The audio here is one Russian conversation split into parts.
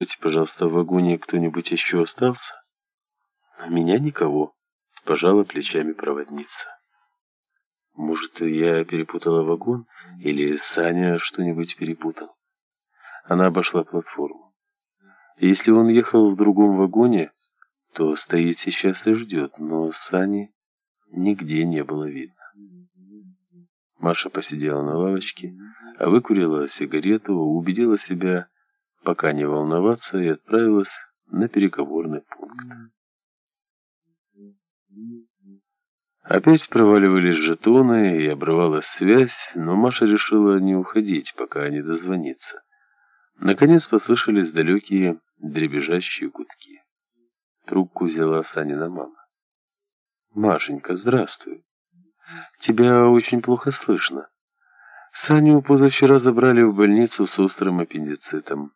Скажите, пожалуйста, в вагоне кто-нибудь еще остался? У меня никого. Пожала плечами проводница. Может, я перепутала вагон? Или Саня что-нибудь перепутал? Она обошла платформу. Если он ехал в другом вагоне, то стоит сейчас и ждет, но Сани нигде не было видно. Маша посидела на лавочке, а выкурила сигарету, убедила себя, пока не волноваться, и отправилась на переговорный пункт. Опять проваливались жетоны и обрывалась связь, но Маша решила не уходить, пока не дозвонится. Наконец послышались далекие дребезжащие гудки. Трубку взяла Санина мама. «Машенька, здравствуй. Тебя очень плохо слышно. Саню позавчера забрали в больницу с острым аппендицитом.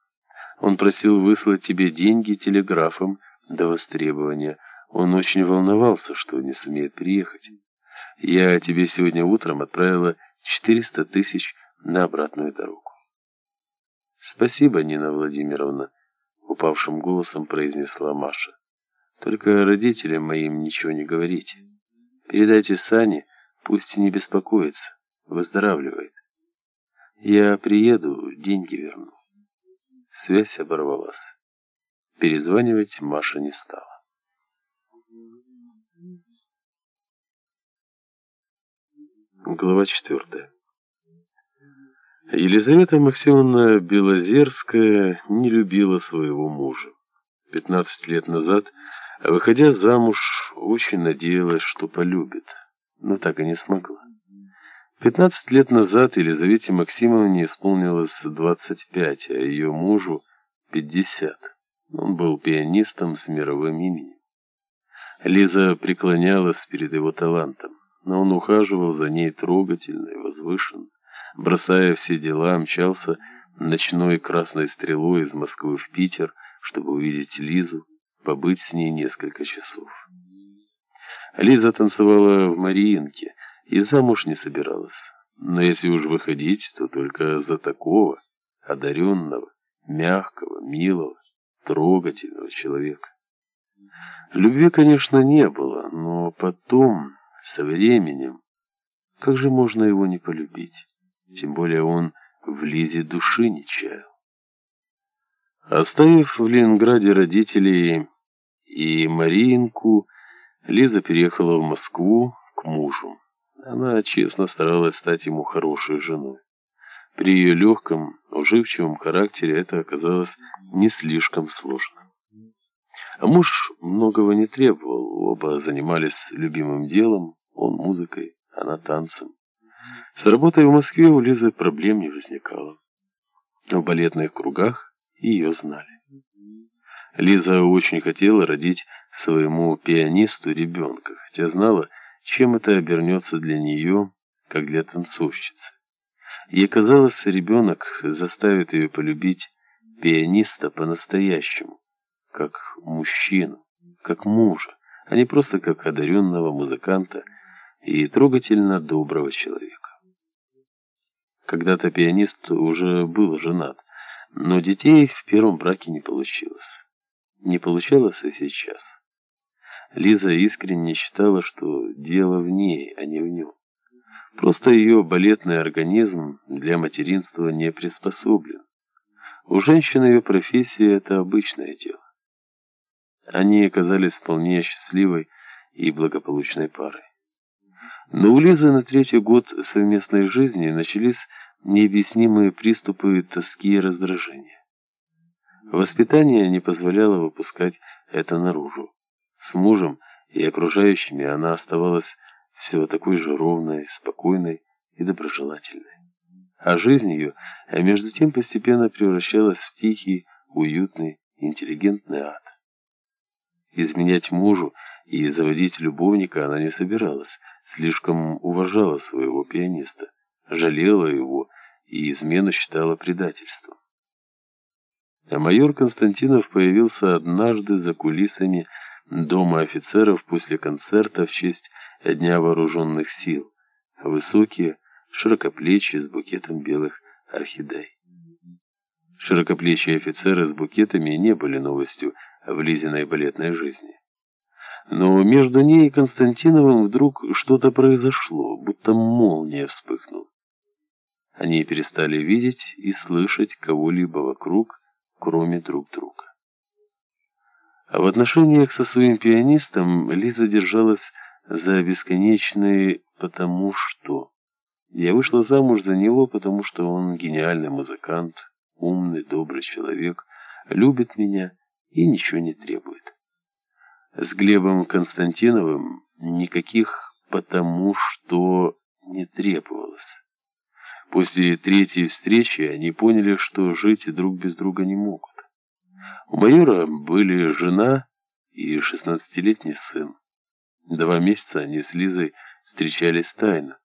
Он просил выслать тебе деньги телеграфом до востребования. Он очень волновался, что не сумеет приехать. Я тебе сегодня утром отправила 400 тысяч на обратную дорогу. Спасибо, Нина Владимировна, упавшим голосом произнесла Маша. Только родителям моим ничего не говорите. Передайте Сане, пусть не беспокоится, выздоравливает. Я приеду, деньги верну. Связь оборвалась. Перезванивать Маша не стала. Глава четвертая. Елизавета Максимовна Белозерская не любила своего мужа. Пятнадцать лет назад, выходя замуж, очень надеялась, что полюбит, но так и не смогла. Пятнадцать лет назад Елизавете Максимовне исполнилось двадцать пять, а ее мужу пятьдесят. Он был пианистом с мировым именем. Лиза преклонялась перед его талантом, но он ухаживал за ней трогательно и возвышенно. Бросая все дела, мчался ночной красной стрелой из Москвы в Питер, чтобы увидеть Лизу, побыть с ней несколько часов. Лиза танцевала в Мариинке, и замуж не собиралась. Но если уж выходить, то только за такого, одаренного, мягкого, милого, трогательного человека. Любви, конечно, не было, но потом, со временем, как же можно его не полюбить? Тем более он в Лизе души не чаял. Оставив в Ленинграде родителей и Мариинку, Лиза переехала в Москву к мужу. Она честно старалась стать ему хорошей женой. При ее легком, уживчивом характере это оказалось не слишком сложно. А муж многого не требовал, оба занимались любимым делом, он музыкой, она танцем. С работой в Москве у Лизы проблем не возникало. В балетных кругах ее знали. Лиза очень хотела родить своему пианисту ребенка, хотя знала, чем это обернется для нее, как для танцовщицы. Ей казалось, ребенок заставит ее полюбить пианиста по-настоящему, как мужчину, как мужа, а не просто как одаренного музыканта и трогательно доброго человека. Когда-то пианист уже был женат, но детей в первом браке не получилось. Не получалось и сейчас. Лиза искренне считала, что дело в ней, а не в нем. Просто ее балетный организм для материнства не приспособлен. У женщины ее профессия – это обычное дело. Они оказались вполне счастливой и благополучной парой. Но у Лизы на третий год совместной жизни начались необъяснимые приступы тоски и раздражения. Воспитание не позволяло выпускать это наружу. С мужем и окружающими она оставалась все такой же ровной, спокойной и доброжелательной. А жизнь ее, а между тем постепенно превращалась в тихий, уютный, интеллигентный ад. Изменять мужу и заводить любовника она не собиралась, слишком уважала своего пианиста, жалела его и измену считала предательством. А майор Константинов появился однажды за кулисами Дома офицеров после концерта в честь Дня вооруженных сил. Высокие, широкоплечие с букетом белых орхидей. Широкоплечие офицеры с букетами не были новостью в Лизиной балетной жизни. Но между ней и Константиновым вдруг что-то произошло, будто молния вспыхнула. Они перестали видеть и слышать кого-либо вокруг, кроме друг друга. А в отношениях со своим пианистом Лиза держалась за бесконечные «потому что». Я вышла замуж за него, потому что он гениальный музыкант, умный, добрый человек, любит меня и ничего не требует. С Глебом Константиновым никаких «потому что» не требовалось. После третьей встречи они поняли, что жить друг без друга не могут. У майора были жена и шестнадцатилетний сын. Два месяца они с Лизой встречались тайно,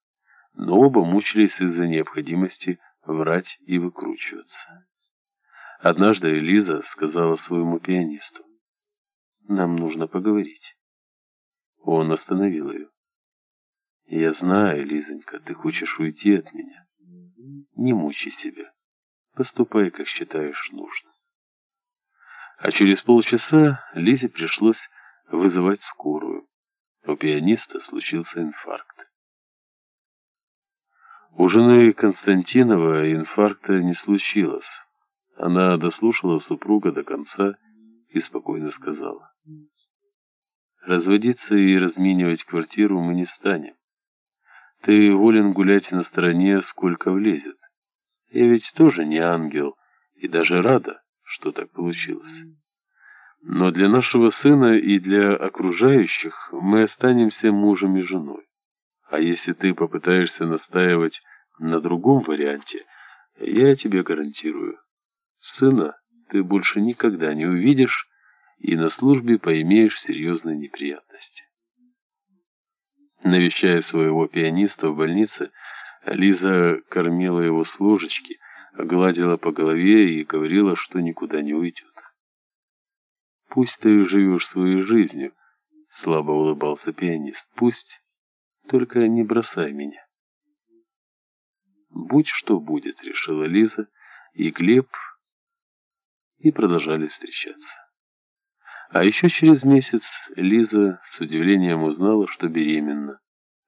но оба мучились из-за необходимости врать и выкручиваться. Однажды Лиза сказала своему пианисту, «Нам нужно поговорить». Он остановил ее. «Я знаю, Лизонька, ты хочешь уйти от меня. Не мучай себя. Поступай, как считаешь нужным». А через полчаса Лизе пришлось вызывать скорую. У пианиста случился инфаркт. У жены Константинова инфаркта не случилось. Она дослушала супруга до конца и спокойно сказала. Разводиться и разменивать квартиру мы не станем. Ты волен гулять на стороне, сколько влезет. Я ведь тоже не ангел и даже рада, что так получилось. Но для нашего сына и для окружающих мы останемся мужем и женой. А если ты попытаешься настаивать на другом варианте, я тебе гарантирую, сына ты больше никогда не увидишь и на службе поимеешь серьезные неприятности. Навещая своего пианиста в больнице, Лиза кормила его с ложечки, гладила по голове и говорила, что никуда не уйдет. «Пусть ты живешь своей жизнью», — слабо улыбался пианист. «Пусть, только не бросай меня». «Будь что будет», — решила Лиза, и Глеб, и продолжали встречаться. А еще через месяц Лиза с удивлением узнала, что беременна.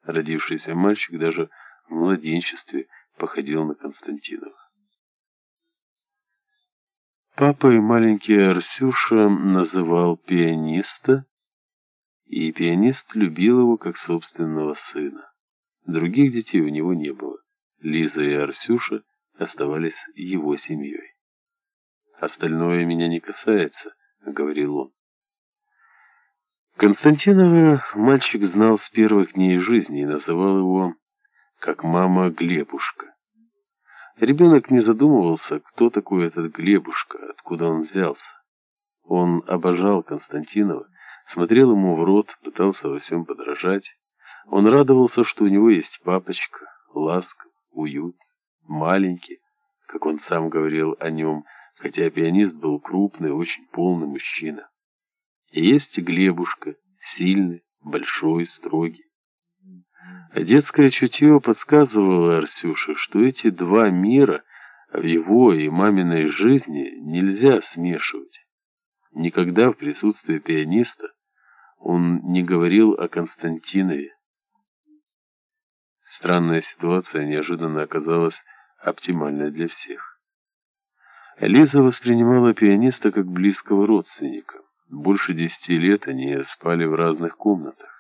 Родившийся мальчик даже в младенчестве походил на Константинова. Папой маленький Арсюша называл пианиста, и пианист любил его как собственного сына. Других детей у него не было. Лиза и Арсюша оставались его семьей. «Остальное меня не касается», — говорил он. Константинова мальчик знал с первых дней жизни и называл его как мама Глебушка. Ребенок не задумывался, кто такой этот Глебушка, откуда он взялся. Он обожал Константинова, смотрел ему в рот, пытался во всем подражать. Он радовался, что у него есть папочка, ласков, уют, маленький, как он сам говорил о нем, хотя пианист был крупный, очень полный мужчина. И есть Глебушка, сильный, большой, строгий. Детское чутье подсказывало Арсюше, что эти два мира в его и маминой жизни нельзя смешивать. Никогда в присутствии пианиста он не говорил о Константинове. Странная ситуация неожиданно оказалась оптимальной для всех. Лиза воспринимала пианиста как близкого родственника. Больше десяти лет они спали в разных комнатах.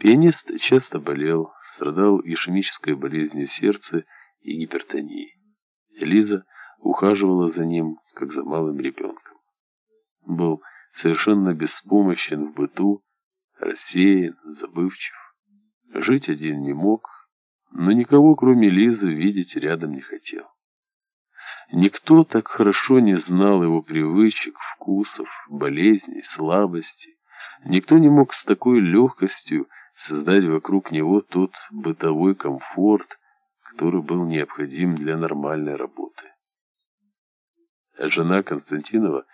Пианист часто болел, страдал ишемической болезнью сердца и гипертонией. Лиза ухаживала за ним, как за малым ребенком. Был совершенно беспомощен в быту, рассеян, забывчив. Жить один не мог, но никого, кроме Лизы, видеть рядом не хотел. Никто так хорошо не знал его привычек, вкусов, болезней, слабостей. Никто не мог с такой легкостью создать вокруг него тот бытовой комфорт, который был необходим для нормальной работы. Жена Константинова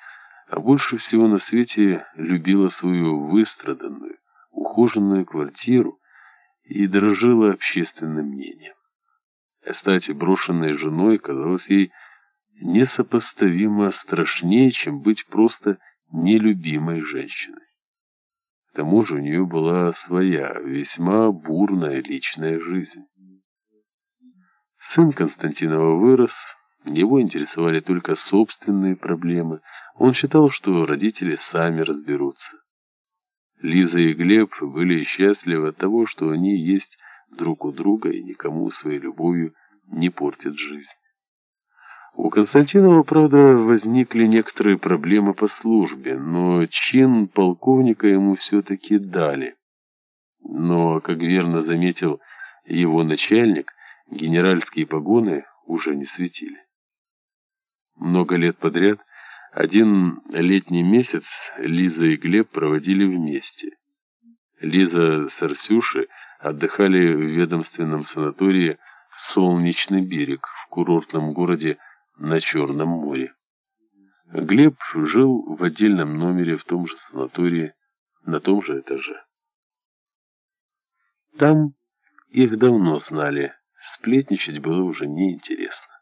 а больше всего на свете любила свою выстраданную, ухоженную квартиру и дорожила общественным мнением. Стать брошенной женой казалось ей несопоставимо страшнее, чем быть просто нелюбимой женщиной. К тому же у нее была своя, весьма бурная личная жизнь. Сын Константинова вырос, его интересовали только собственные проблемы. Он считал, что родители сами разберутся. Лиза и Глеб были счастливы от того, что они есть друг у друга и никому своей любовью не портят жизнь. У Константинова, правда, возникли некоторые проблемы по службе, но чин полковника ему все-таки дали. Но, как верно заметил его начальник, генеральские погоны уже не светили. Много лет подряд один летний месяц Лиза и Глеб проводили вместе. Лиза с Арсюшей отдыхали в ведомственном санатории «Солнечный берег» в курортном городе на Черном море. Глеб жил в отдельном номере в том же санатории, на том же этаже. Там их давно знали, сплетничать было уже неинтересно.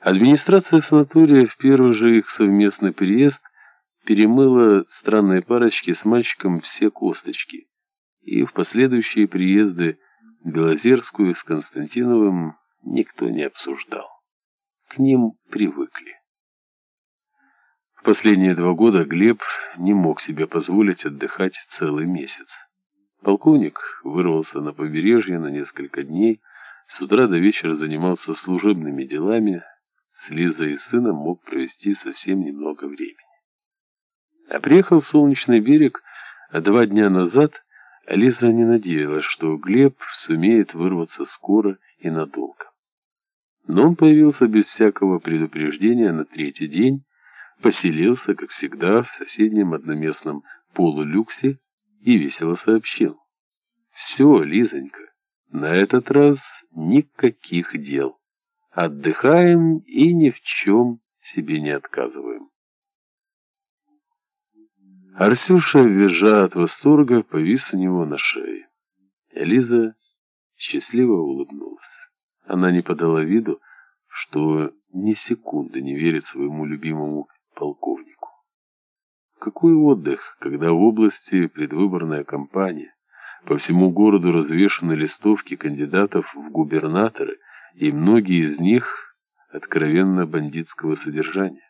Администрация санатория в первый же их совместный приезд перемыла странные парочки с мальчиком все косточки, и в последующие приезды Белозерскую с Константиновым никто не обсуждал. К ним привыкли. В последние два года Глеб не мог себе позволить отдыхать целый месяц. Полковник вырвался на побережье на несколько дней, с утра до вечера занимался служебными делами, с Лизой и сыном мог провести совсем немного времени. А приехал в Солнечный берег два дня назад, Лиза не надеялась, что Глеб сумеет вырваться скоро и надолго. Но он появился без всякого предупреждения на третий день, поселился, как всегда, в соседнем одноместном полулюксе и весело сообщил. «Все, Лизонька, на этот раз никаких дел». Отдыхаем и ни в чем себе не отказываем. Арсюша, визжа от восторга, повис у него на шее. Элиза счастливо улыбнулась. Она не подала виду, что ни секунды не верит своему любимому полковнику. Какой отдых, когда в области предвыборная кампания, по всему городу развешаны листовки кандидатов в губернаторы, и многие из них откровенно бандитского содержания.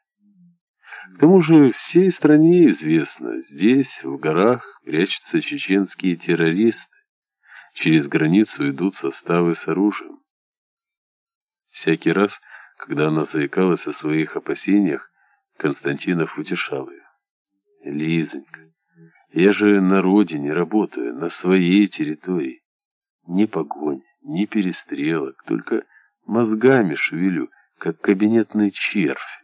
К тому же всей стране известно, здесь, в горах, прячутся чеченские террористы. Через границу идут составы с оружием. Всякий раз, когда она заикалась о своих опасениях, Константинов утешал ее. «Лизонька, я же на родине работаю, на своей территории. Ни погонь, ни перестрелок, только мозгами шевелю, как кабинетный червь.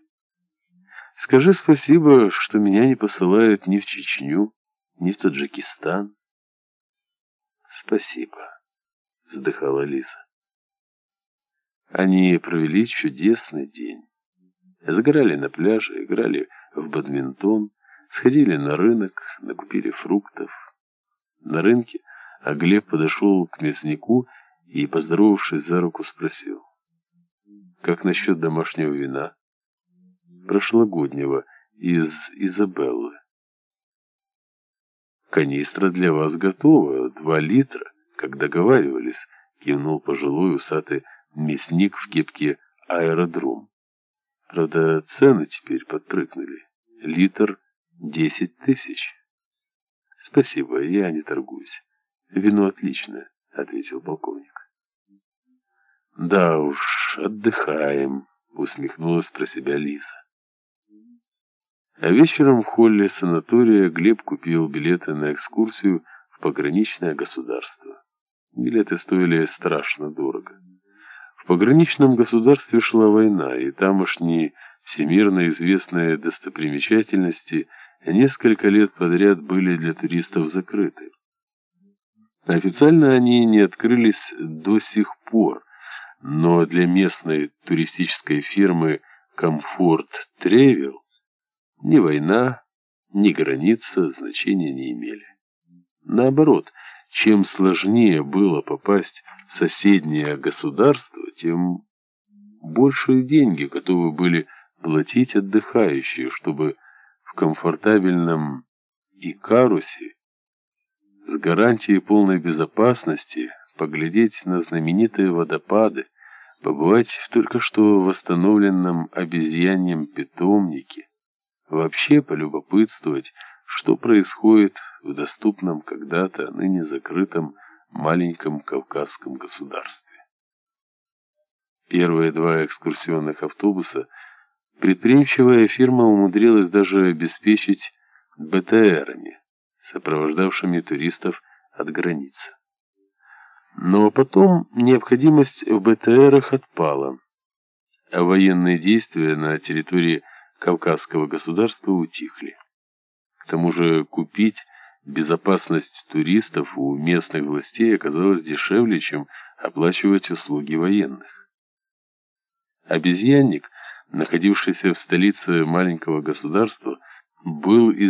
Скажи спасибо, что меня не посылают ни в Чечню, ни в Таджикистан. Спасибо, вздыхала Лиза. Они провели чудесный день. Сгорали на пляже, играли в бадминтон, сходили на рынок, накупили фруктов. На рынке а Глеб подошел к мяснику и, поздоровавшись за руку, спросил. Как насчет домашнего вина? Прошлогоднего, из Изабеллы. Канистра для вас готова, два литра, как договаривались, кивнул пожилой усатый мясник в кепке аэродром. Правда, цены теперь подпрыгнули. Литр десять тысяч. Спасибо, я не торгуюсь. Вино отличное, ответил полковник. «Да уж, отдыхаем», — усмехнулась про себя Лиза. А вечером в холле санатория Глеб купил билеты на экскурсию в пограничное государство. Билеты стоили страшно дорого. Пограничном государстве шла война, и тамошние всемирно известные достопримечательности несколько лет подряд были для туристов закрыты. Официально они не открылись до сих пор, но для местной туристической фирмы «Комфорт Тревел» ни война, ни граница значения не имели. Наоборот, чем сложнее было попасть в соседнее государство, тем большие деньги готовы были платить отдыхающие, чтобы в комфортабельном Икарусе с гарантией полной безопасности поглядеть на знаменитые водопады, побывать в только что восстановленном обезьяньем питомнике, вообще полюбопытствовать, что происходит в доступном когда-то, ныне закрытом маленьком кавказском государстве. Первые два экскурсионных автобуса предприимчивая фирма умудрилась даже обеспечить БТРами, сопровождавшими туристов от границы. Но потом необходимость в БТРах отпала, а военные действия на территории Кавказского государства утихли. К тому же купить безопасность туристов у местных властей оказалось дешевле, чем оплачивать услуги военных. Обезьянник, находившийся в столице маленького государства, был из